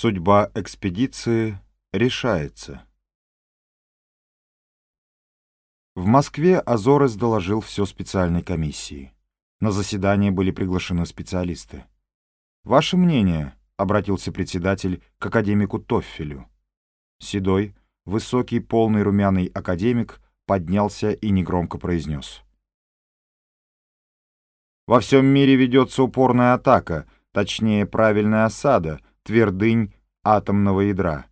Судьба экспедиции решается. В Москве Азорес доложил все специальной комиссии. На заседание были приглашены специалисты. «Ваше мнение?» — обратился председатель к академику Тоффелю. Седой, высокий, полный румяный академик поднялся и негромко произнес. «Во всем мире ведется упорная атака, точнее, правильная осада — твердынь атомного ядра.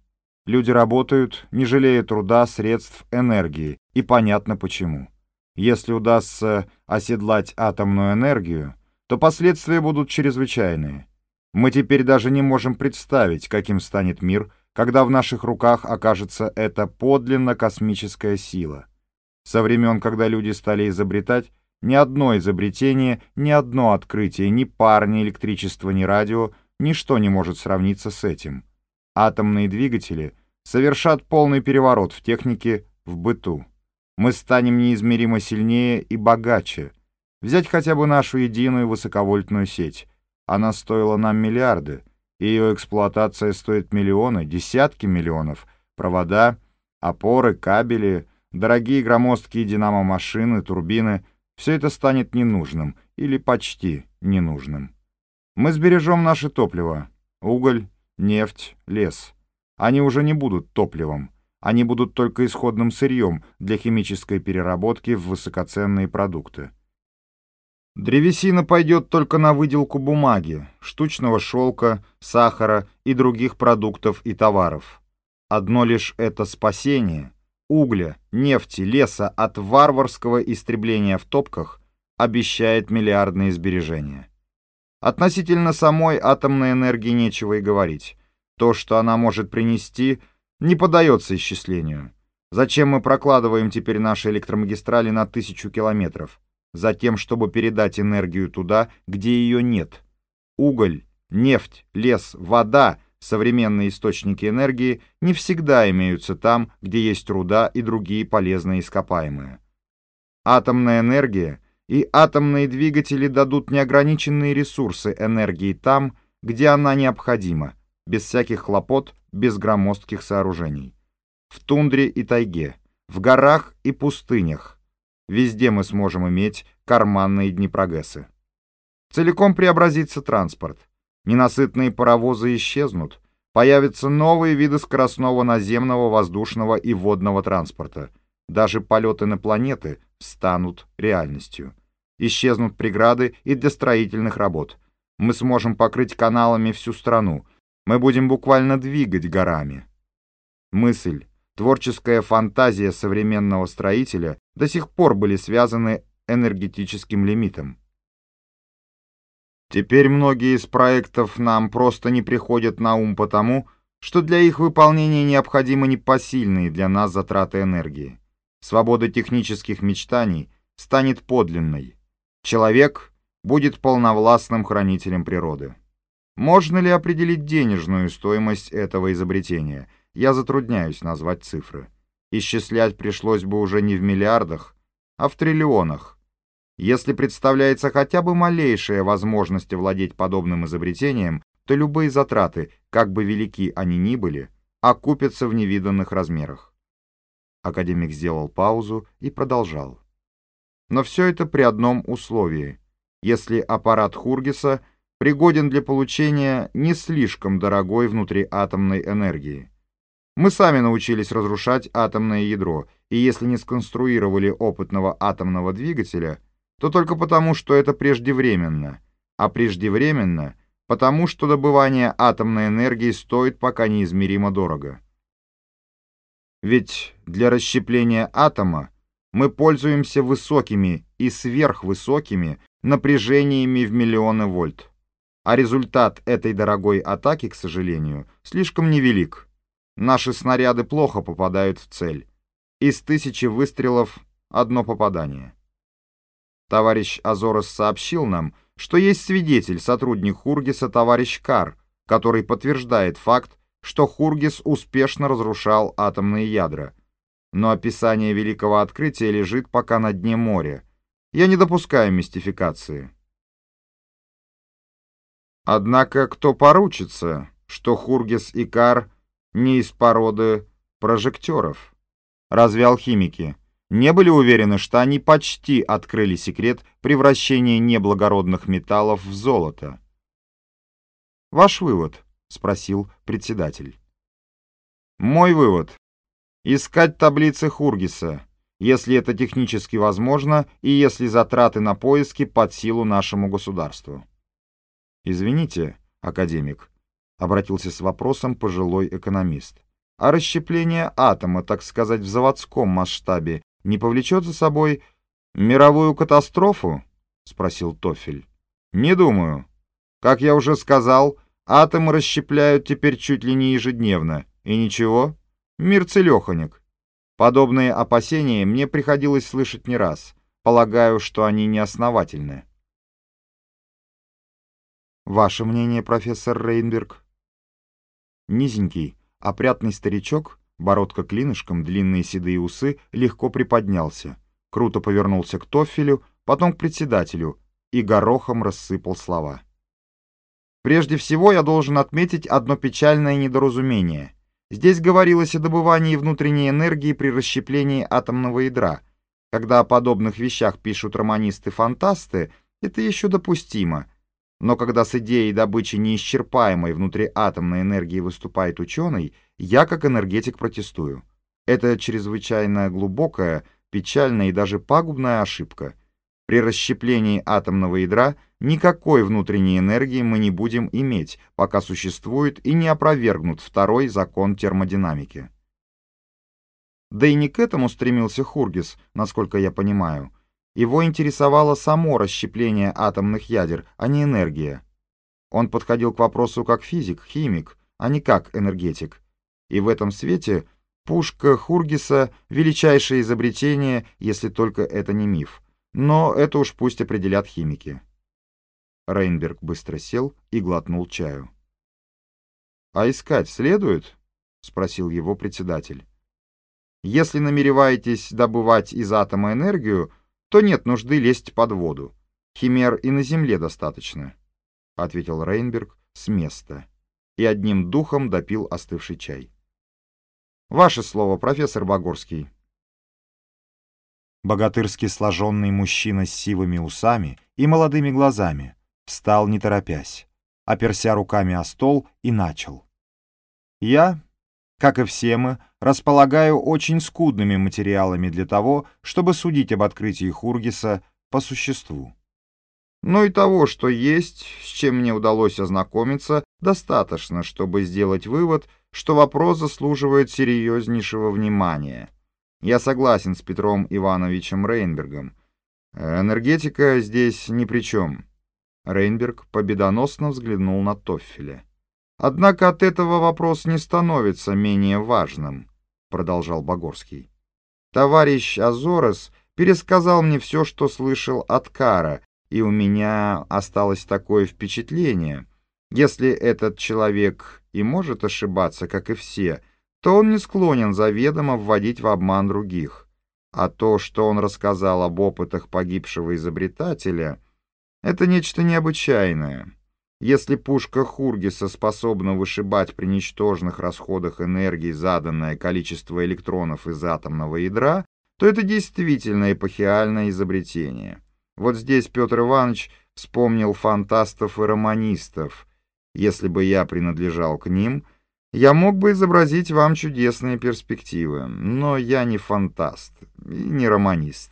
Люди работают, не жалея труда, средств, энергии, и понятно почему. Если удастся оседлать атомную энергию, то последствия будут чрезвычайные. Мы теперь даже не можем представить, каким станет мир, когда в наших руках окажется эта подлинно космическая сила. Со времен, когда люди стали изобретать, ни одно изобретение, ни одно открытие, ни пар, ни электричество, ни радио — Ничто не может сравниться с этим. Атомные двигатели совершат полный переворот в технике, в быту. Мы станем неизмеримо сильнее и богаче. Взять хотя бы нашу единую высоковольтную сеть. Она стоила нам миллиарды, и ее эксплуатация стоит миллионы, десятки миллионов. Провода, опоры, кабели, дорогие громоздкие динамо-машины, турбины — все это станет ненужным или почти ненужным. Мы сбережем наше топливо. Уголь, нефть, лес. Они уже не будут топливом. Они будут только исходным сырьем для химической переработки в высокоценные продукты. Древесина пойдет только на выделку бумаги, штучного шелка, сахара и других продуктов и товаров. Одно лишь это спасение угля, нефти, леса от варварского истребления в топках обещает миллиардные сбережения. Относительно самой атомной энергии нечего и говорить. То, что она может принести, не поддается исчислению. Зачем мы прокладываем теперь наши электромагистрали на тысячу километров? Затем, чтобы передать энергию туда, где ее нет. Уголь, нефть, лес, вода — современные источники энергии не всегда имеются там, где есть руда и другие полезные ископаемые. Атомная энергия — и атомные двигатели дадут неограниченные ресурсы энергии там, где она необходима, без всяких хлопот, без громоздких сооружений. В тундре и тайге, в горах и пустынях. Везде мы сможем иметь карманные днепрогессы. Целиком преобразится транспорт. Ненасытные паровозы исчезнут. Появятся новые виды скоростного наземного, воздушного и водного транспорта. Даже полеты на планеты станут реальностью. Исчезнут преграды и для строительных работ. Мы сможем покрыть каналами всю страну. Мы будем буквально двигать горами. Мысль, творческая фантазия современного строителя до сих пор были связаны энергетическим лимитом. Теперь многие из проектов нам просто не приходят на ум потому, что для их выполнения необходимы непосильные для нас затраты энергии. Свобода технических мечтаний станет подлинной. Человек будет полновластным хранителем природы. Можно ли определить денежную стоимость этого изобретения? Я затрудняюсь назвать цифры. Исчислять пришлось бы уже не в миллиардах, а в триллионах. Если представляется хотя бы малейшая возможность владеть подобным изобретением, то любые затраты, как бы велики они ни были, окупятся в невиданных размерах. Академик сделал паузу и продолжал. Но все это при одном условии. Если аппарат Хургиса пригоден для получения не слишком дорогой внутриатомной энергии. Мы сами научились разрушать атомное ядро, и если не сконструировали опытного атомного двигателя, то только потому, что это преждевременно. А преждевременно — потому, что добывание атомной энергии стоит пока неизмеримо дорого. Ведь для расщепления атома мы пользуемся высокими и сверхвысокими напряжениями в миллионы вольт. А результат этой дорогой атаки, к сожалению, слишком невелик. Наши снаряды плохо попадают в цель. Из тысячи выстрелов одно попадание. Товарищ Азорос сообщил нам, что есть свидетель, сотрудник Хургиса товарищ Кар, который подтверждает факт, что Хургис успешно разрушал атомные ядра. Но описание великого открытия лежит пока на дне моря. Я не допускаю мистификации. Однако кто поручится, что Хургис и Кар не из породы прожекторов? Разве алхимики не были уверены, что они почти открыли секрет превращения неблагородных металлов в золото? «Ваш вывод?» — спросил председатель. «Мой вывод. Искать таблицы Хургиса, если это технически возможно и если затраты на поиски под силу нашему государству». «Извините, академик», — обратился с вопросом пожилой экономист. «А расщепление атома, так сказать, в заводском масштабе не повлечет за собой мировую катастрофу?» — спросил Тофель. «Не думаю. Как я уже сказал, атомы расщепляют теперь чуть ли не ежедневно. И ничего, мир целеханик. Подобные опасения мне приходилось слышать не раз. Полагаю, что они неосновательны». «Ваше мнение, профессор Рейнберг?» Низенький, опрятный старичок Бородка клинышком, длинные седые усы, легко приподнялся. Круто повернулся к Тофелю, потом к председателю и горохом рассыпал слова. Прежде всего я должен отметить одно печальное недоразумение. Здесь говорилось о добывании внутренней энергии при расщеплении атомного ядра. Когда о подобных вещах пишут романисты-фантасты, это еще допустимо. Но когда с идеей добычи неисчерпаемой внутриатомной энергии выступает ученый — я как энергетик протестую. Это чрезвычайно глубокая, печальная и даже пагубная ошибка. При расщеплении атомного ядра никакой внутренней энергии мы не будем иметь, пока существует и не опровергнут второй закон термодинамики. Да и не к этому стремился Хургис, насколько я понимаю. Его интересовало само расщепление атомных ядер, а не энергия. Он подходил к вопросу как физик, химик, а не как энергетик. И в этом свете пушка Хургиса — величайшее изобретение, если только это не миф. Но это уж пусть определят химики. Рейнберг быстро сел и глотнул чаю. «А искать следует?» — спросил его председатель. «Если намереваетесь добывать из атома энергию, то нет нужды лезть под воду. Химер и на Земле достаточно», — ответил Рейнберг с места и одним духом допил остывший чай. Ваше слово, профессор Багорский. Богатырски сложенный мужчина с сивыми усами и молодыми глазами встал не торопясь, оперся руками о стол и начал. Я, как и все мы, располагаю очень скудными материалами для того, чтобы судить об открытии Хургиса по существу. Но и того, что есть, с чем мне удалось ознакомиться, достаточно, чтобы сделать вывод, что вопрос заслуживает серьезнейшего внимания. Я согласен с Петром Ивановичем Рейнбергом. Энергетика здесь ни при чем. Рейнберг победоносно взглянул на Тоффеля. «Однако от этого вопрос не становится менее важным», — продолжал Багорский. «Товарищ Азорес пересказал мне все, что слышал от Кара, и у меня осталось такое впечатление — если этот человек и может ошибаться, как и все, то он не склонен заведомо вводить в обман других. А то, что он рассказал об опытах погибшего изобретателя, это нечто необычайное. Если пушка Хургиса способна вышибать при ничтожных расходах энергии заданное количество электронов из атомного ядра, то это действительно эпохиальное изобретение. Вот здесь Петр Иванович вспомнил фантастов и романистов, если бы я принадлежал к ним, я мог бы изобразить вам чудесные перспективы, но я не фантаст и не романист.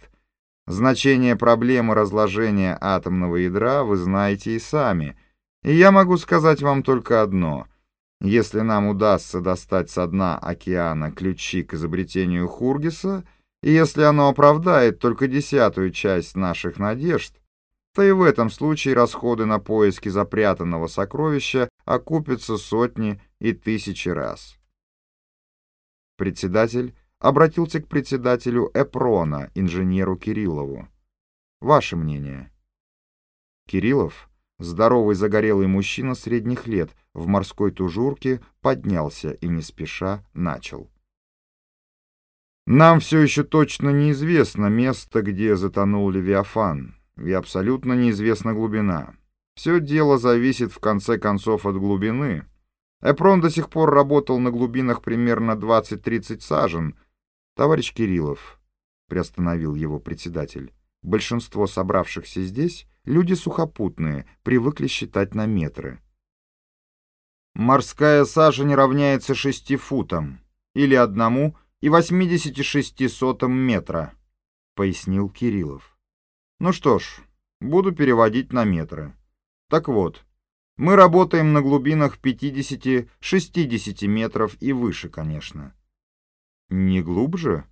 Значение проблемы разложения атомного ядра вы знаете и сами, и я могу сказать вам только одно. Если нам удастся достать со дна океана ключи к изобретению Хургиса, и если оно оправдает только десятую часть наших надежд, то и в этом случае расходы на поиски запрятанного сокровища окупятся сотни и тысячи раз. Председатель обратился к председателю Эпрона, инженеру Кириллову. Ваше мнение? Кириллов, здоровый загорелый мужчина средних лет, в морской тужурке, поднялся и не спеша начал. Нам все еще точно неизвестно место, где затонул Левиафан и абсолютно неизвестна глубина. Все дело зависит в конце концов от глубины. Эпрон до сих пор работал на глубинах примерно 20-30 сажен. Товарищ Кириллов, — приостановил его председатель, — большинство собравшихся здесь — люди сухопутные, привыкли считать на метры. Морская сажа не равняется шести футам, или одному и 86 сотым метра, — пояснил Кириллов. Ну что ж, буду переводить на метры. Так вот, мы работаем на глубинах 50-60 метров и выше, конечно. Не глубже?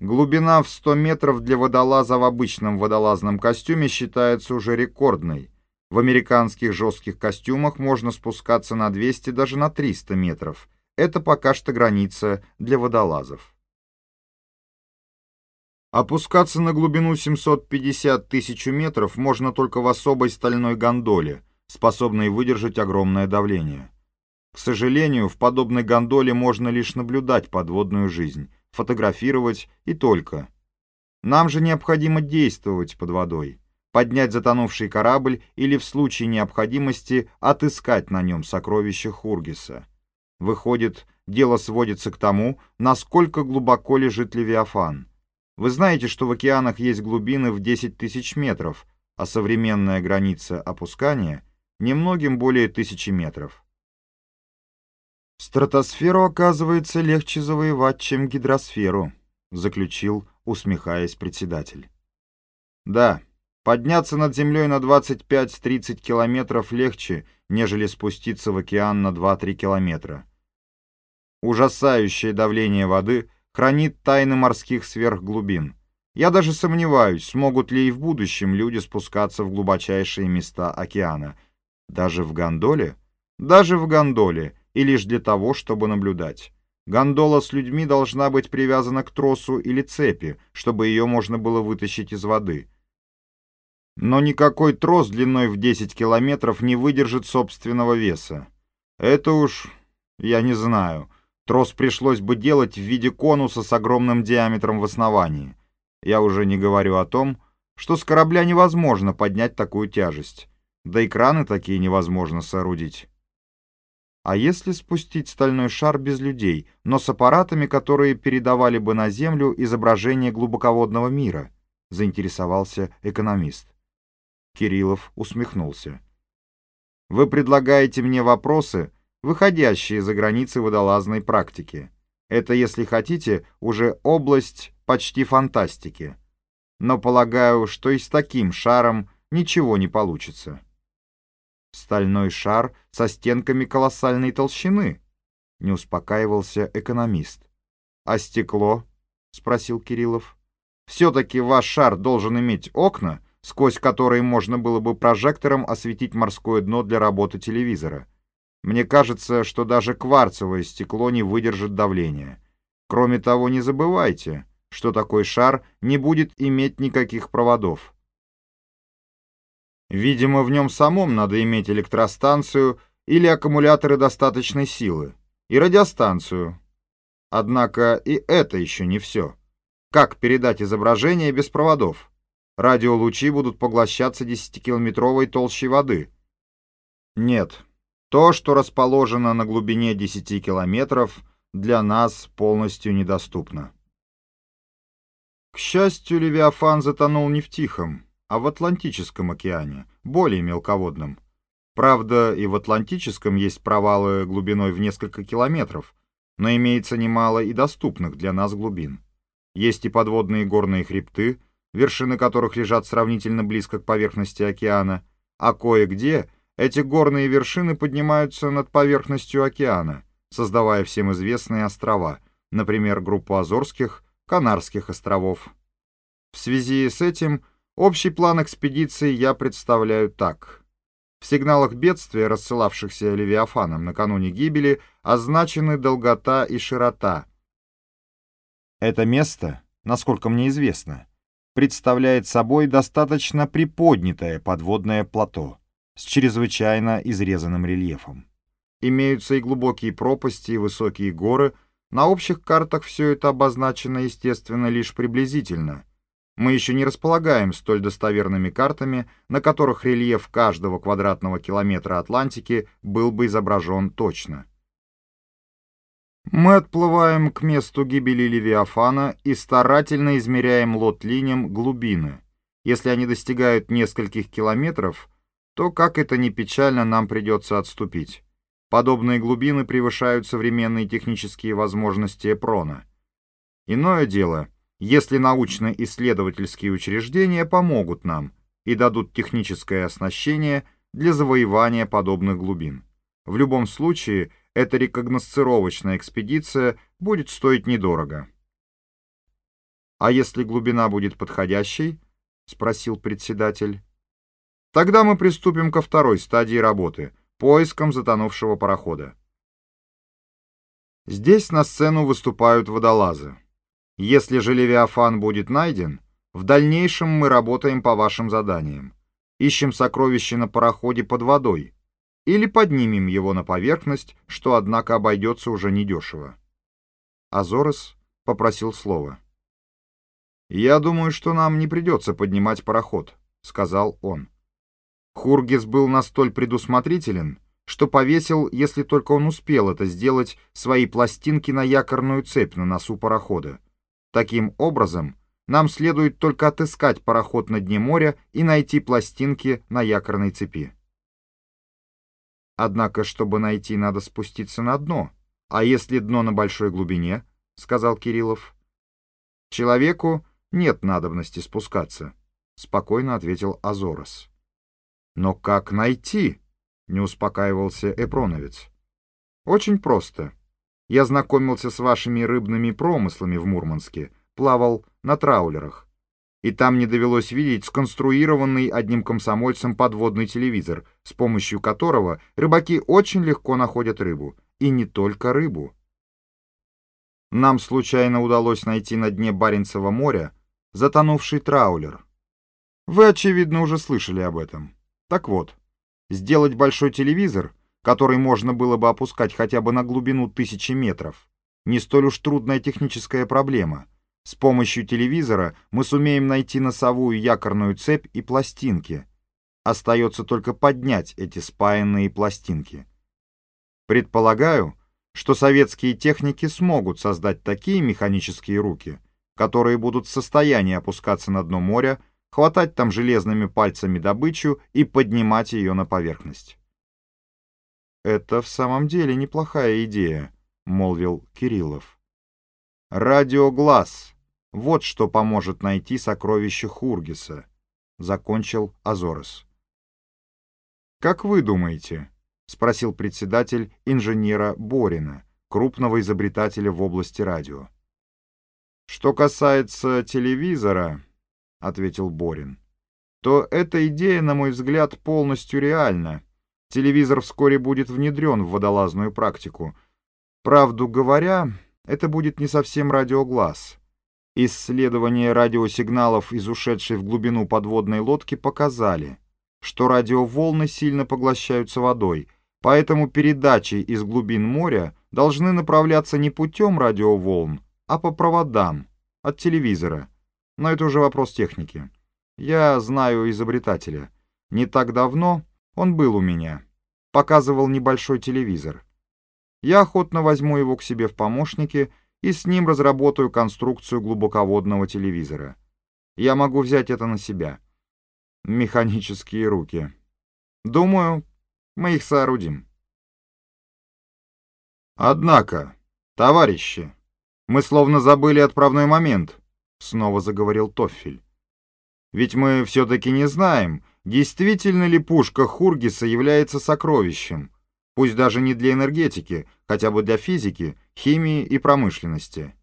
Глубина в 100 метров для водолаза в обычном водолазном костюме считается уже рекордной. В американских жестких костюмах можно спускаться на 200, даже на 300 метров. Это пока что граница для водолазов. Опускаться на глубину 750 тысяч метров можно только в особой стальной гондоле – способные выдержать огромное давление. К сожалению, в подобной гондоле можно лишь наблюдать подводную жизнь, фотографировать и только. Нам же необходимо действовать под водой, поднять затонувший корабль или в случае необходимости отыскать на нем сокровища Хургиса. Выходит, дело сводится к тому, насколько глубоко лежит Левиафан. Вы знаете, что в океанах есть глубины в 10 тысяч метров, а современная граница опускания — немногим более тысячи метров. «Стратосферу, оказывается, легче завоевать, чем гидросферу», — заключил, усмехаясь председатель. «Да, подняться над землей на 25-30 километров легче, нежели спуститься в океан на 2-3 километра. Ужасающее давление воды хранит тайны морских сверхглубин. Я даже сомневаюсь, смогут ли и в будущем люди спускаться в глубочайшие места океана — даже в гондоле? Даже в гондоле, и лишь для того, чтобы наблюдать. Гондола с людьми должна быть привязана к тросу или цепи, чтобы ее можно было вытащить из воды. Но никакой трос длиной в 10 километров не выдержит собственного веса. Это уж... я не знаю. Трос пришлось бы делать в виде конуса с огромным диаметром в основании. Я уже не говорю о том, что с корабля невозможно поднять такую тяжесть. Да и краны такие невозможно соорудить. А если спустить стальной шар без людей, но с аппаратами, которые передавали бы на Землю изображение глубоководного мира? Заинтересовался экономист. Кириллов усмехнулся. Вы предлагаете мне вопросы, выходящие за границы водолазной практики. Это, если хотите, уже область почти фантастики. Но полагаю, что и с таким шаром ничего не получится. Стальной шар со стенками колоссальной толщины. Не успокаивался экономист. А стекло? Спросил Кириллов. Все-таки ваш шар должен иметь окна, сквозь которые можно было бы прожектором осветить морское дно для работы телевизора. Мне кажется, что даже кварцевое стекло не выдержит давления. Кроме того, не забывайте, что такой шар не будет иметь никаких проводов. Видимо, в нем самом надо иметь электростанцию или аккумуляторы достаточной силы, и радиостанцию. Однако и это еще не все. Как передать изображение без проводов? Радиолучи будут поглощаться 10-километровой толщей воды. Нет, то, что расположено на глубине 10 километров, для нас полностью недоступно. К счастью, Левиафан затонул не в Тихом, а в Атлантическом океане, более мелководном. Правда, и в Атлантическом есть провалы глубиной в несколько километров, но имеется немало и доступных для нас глубин. Есть и подводные горные хребты, вершины которых лежат сравнительно близко к поверхности океана, а кое-где эти горные вершины поднимаются над поверхностью океана, создавая всем известные острова, например, группу Азорских, Канарских островов. В связи с этим Общий план экспедиции я представляю так. В сигналах бедствия, рассылавшихся Левиафаном накануне гибели, означены долгота и широта. Это место, насколько мне известно, представляет собой достаточно приподнятое подводное плато с чрезвычайно изрезанным рельефом. Имеются и глубокие пропасти, и высокие горы. На общих картах все это обозначено, естественно, лишь приблизительно — мы еще не располагаем столь достоверными картами, на которых рельеф каждого квадратного километра Атлантики был бы изображен точно. Мы отплываем к месту гибели Левиафана и старательно измеряем лот-линиям глубины. Если они достигают нескольких километров, то, как это ни печально, нам придется отступить. Подобные глубины превышают современные технические возможности Эпрона. Иное дело, если научно-исследовательские учреждения помогут нам и дадут техническое оснащение для завоевания подобных глубин. В любом случае, эта рекогносцировочная экспедиция будет стоить недорого. «А если глубина будет подходящей?» — спросил председатель. «Тогда мы приступим ко второй стадии работы — поиском затонувшего парохода. Здесь на сцену выступают водолазы. Если же Левиафан будет найден, в дальнейшем мы работаем по вашим заданиям. Ищем сокровища на пароходе под водой, или поднимем его на поверхность, что, однако, обойдется уже недешево. Азорес попросил слова. «Я думаю, что нам не придется поднимать пароход», — сказал он. Хургис был настолько предусмотрителен, что повесил, если только он успел это сделать, свои пластинки на якорную цепь на носу парохода. Таким образом, нам следует только отыскать пароход на дне моря и найти пластинки на якорной цепи. Однако, чтобы найти, надо спуститься на дно. А если дно на большой глубине, — сказал Кириллов. Человеку нет надобности спускаться, — спокойно ответил Азорос. Но как найти? — не успокаивался Эпроновец. Очень просто. Я знакомился с вашими рыбными промыслами в Мурманске, плавал на траулерах и там не довелось видеть сконструированный одним комсомольцем подводный телевизор, с помощью которого рыбаки очень легко находят рыбу. И не только рыбу. Нам случайно удалось найти на дне Баренцева моря затонувший траулер. Вы, очевидно, уже слышали об этом. Так вот, сделать большой телевизор, который можно было бы опускать хотя бы на глубину тысячи метров, не столь уж трудная техническая проблема — с помощью телевизора мы сумеем найти носовую якорную цепь и пластинки. Остается только поднять эти спаянные пластинки. Предполагаю, что советские техники смогут создать такие механические руки, которые будут в состоянии опускаться на дно моря, хватать там железными пальцами добычу и поднимать ее на поверхность. «Это в самом деле неплохая идея», — молвил Кириллов. «Радиоглаз. Вот что поможет найти сокровище Хургиса», — закончил Азорес. «Как вы думаете?» — спросил председатель инженера Борина, крупного изобретателя в области радио. «Что касается телевизора», — ответил Борин, — «то эта идея, на мой взгляд, полностью реальна. Телевизор вскоре будет внедрен в водолазную практику. Правду говоря, это будет не совсем радиоглаз. Исследования радиосигналов из ушедшей в глубину подводной лодки показали, что радиоволны сильно поглощаются водой, поэтому передачи из глубин моря должны направляться не путем радиоволн, а по проводам, от телевизора. Но это уже вопрос техники. Я знаю изобретателя. Не так давно он был у меня. Показывал небольшой телевизор. Я охотно возьму его к себе в помощники и с ним разработаю конструкцию глубоководного телевизора. Я могу взять это на себя. Механические руки. Думаю, мы их соорудим. Однако, товарищи, мы словно забыли отправной момент, снова заговорил Тоффель. Ведь мы все-таки не знаем, действительно ли пушка Хургиса является сокровищем, пусть даже не для энергетики, хотя бы для физики, химии и промышленности.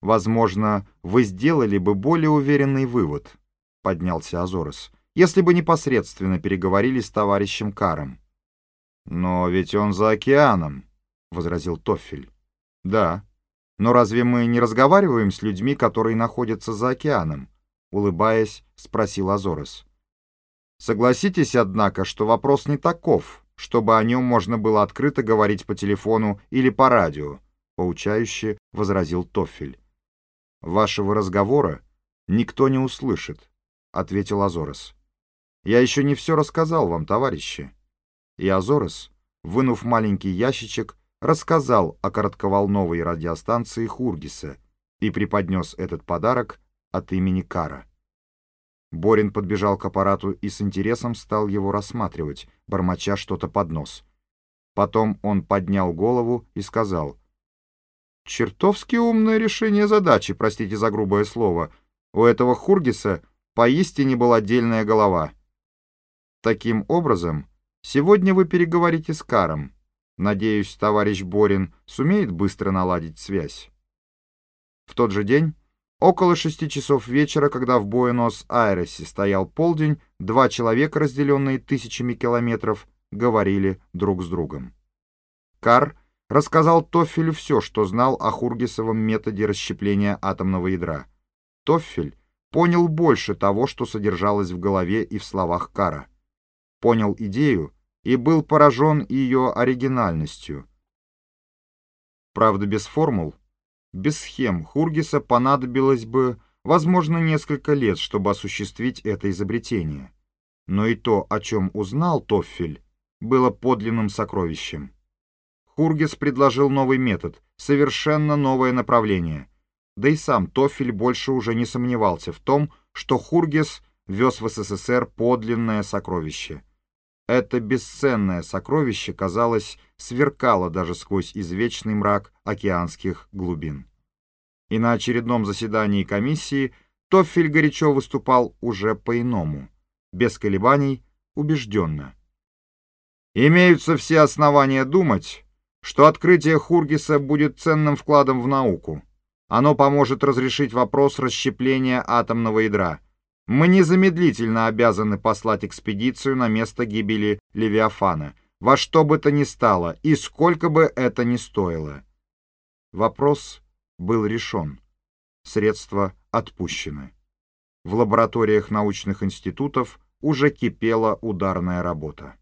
Возможно, вы сделали бы более уверенный вывод, поднялся Азорос, если бы непосредственно переговорили с товарищем Каром. Но ведь он за океаном, возразил Тофель. Да, но разве мы не разговариваем с людьми, которые находятся за океаном? улыбаясь, спросил Азорос. Согласитесь, однако, что вопрос не таков, чтобы о нем можно было открыто говорить по телефону или по радио», — поучающе возразил Тофель. «Вашего разговора никто не услышит», — ответил Азорес. «Я еще не все рассказал вам, товарищи». И Азорес, вынув маленький ящичек, рассказал о коротковолновой радиостанции Хургиса и преподнес этот подарок от имени Кара. Борин подбежал к аппарату и с интересом стал его рассматривать, бормоча что-то под нос. Потом он поднял голову и сказал, «Чертовски умное решение задачи, простите за грубое слово. У этого Хургиса поистине была отдельная голова. Таким образом, сегодня вы переговорите с Каром. Надеюсь, товарищ Борин сумеет быстро наладить связь». В тот же день Около шести часов вечера, когда в Буэнос-Айресе стоял полдень, два человека, разделенные тысячами километров, говорили друг с другом. Кар рассказал Тоффелю все, что знал о Хургисовом методе расщепления атомного ядра. Тоффель понял больше того, что содержалось в голове и в словах Кара. Понял идею и был поражен ее оригинальностью. Правда, без формул, без схем Хургиса понадобилось бы, возможно, несколько лет, чтобы осуществить это изобретение. Но и то, о чем узнал Тоффель, было подлинным сокровищем. Хургис предложил новый метод, совершенно новое направление. Да и сам Тоффель больше уже не сомневался в том, что Хургис вез в СССР подлинное сокровище. Это бесценное сокровище, казалось, сверкало даже сквозь извечный мрак океанских глубин. И на очередном заседании комиссии Тоффель горячо выступал уже по-иному, без колебаний, убежденно. Имеются все основания думать, что открытие Хургиса будет ценным вкладом в науку. Оно поможет разрешить вопрос расщепления атомного ядра. Мы незамедлительно обязаны послать экспедицию на место гибели Левиафана — во что бы то ни стало и сколько бы это ни стоило. Вопрос был решен. Средства отпущены. В лабораториях научных институтов уже кипела ударная работа.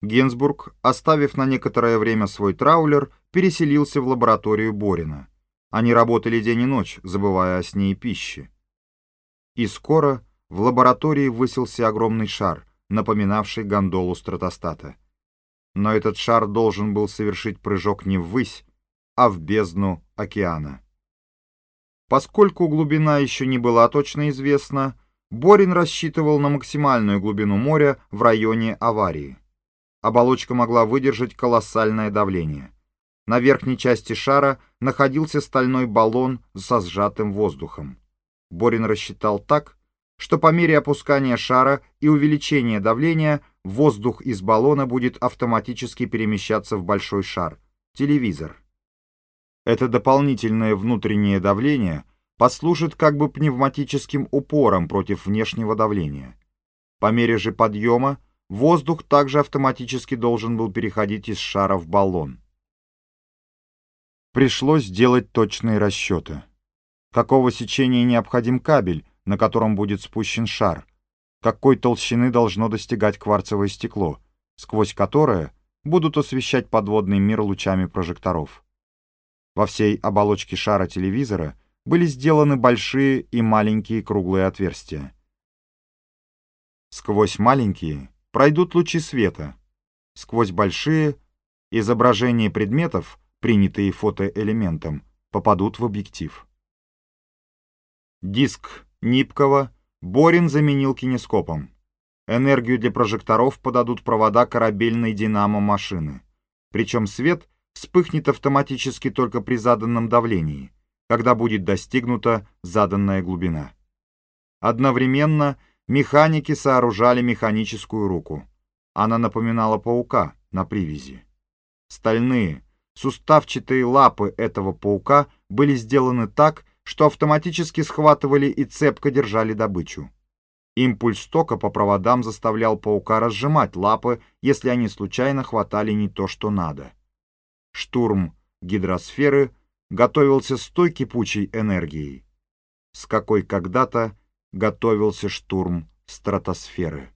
Генсбург, оставив на некоторое время свой траулер, переселился в лабораторию Борина. Они работали день и ночь, забывая о сне и пище. И скоро в лаборатории высился огромный шар, напоминавший гондолу стратостата. Но этот шар должен был совершить прыжок не ввысь, а в бездну океана. Поскольку глубина еще не была точно известна, Борин рассчитывал на максимальную глубину моря в районе аварии. Оболочка могла выдержать колоссальное давление. На верхней части шара находился стальной баллон со сжатым воздухом. Борин рассчитал так, что по мере опускания шара и увеличения давления воздух из баллона будет автоматически перемещаться в большой шар — телевизор. Это дополнительное внутреннее давление послужит как бы пневматическим упором против внешнего давления. По мере же подъема воздух также автоматически должен был переходить из шара в баллон. Пришлось делать точные расчеты. Какого сечения необходим кабель, на котором будет спущен шар, какой толщины должно достигать кварцевое стекло, сквозь которое будут освещать подводный мир лучами прожекторов. Во всей оболочке шара телевизора были сделаны большие и маленькие круглые отверстия. Сквозь маленькие пройдут лучи света, сквозь большие изображения предметов, принятые фотоэлементом, попадут в объектив. Диск Нипкова Борин заменил кинескопом. Энергию для прожекторов подадут провода корабельной динамо-машины. Причем свет вспыхнет автоматически только при заданном давлении, когда будет достигнута заданная глубина. Одновременно механики сооружали механическую руку. Она напоминала паука на привязи. Стальные, суставчатые лапы этого паука были сделаны так, что автоматически схватывали и цепко держали добычу. Импульс тока по проводам заставлял паука разжимать лапы, если они случайно хватали не то, что надо. Штурм гидросферы готовился с той кипучей энергией, с какой когда-то готовился штурм стратосферы.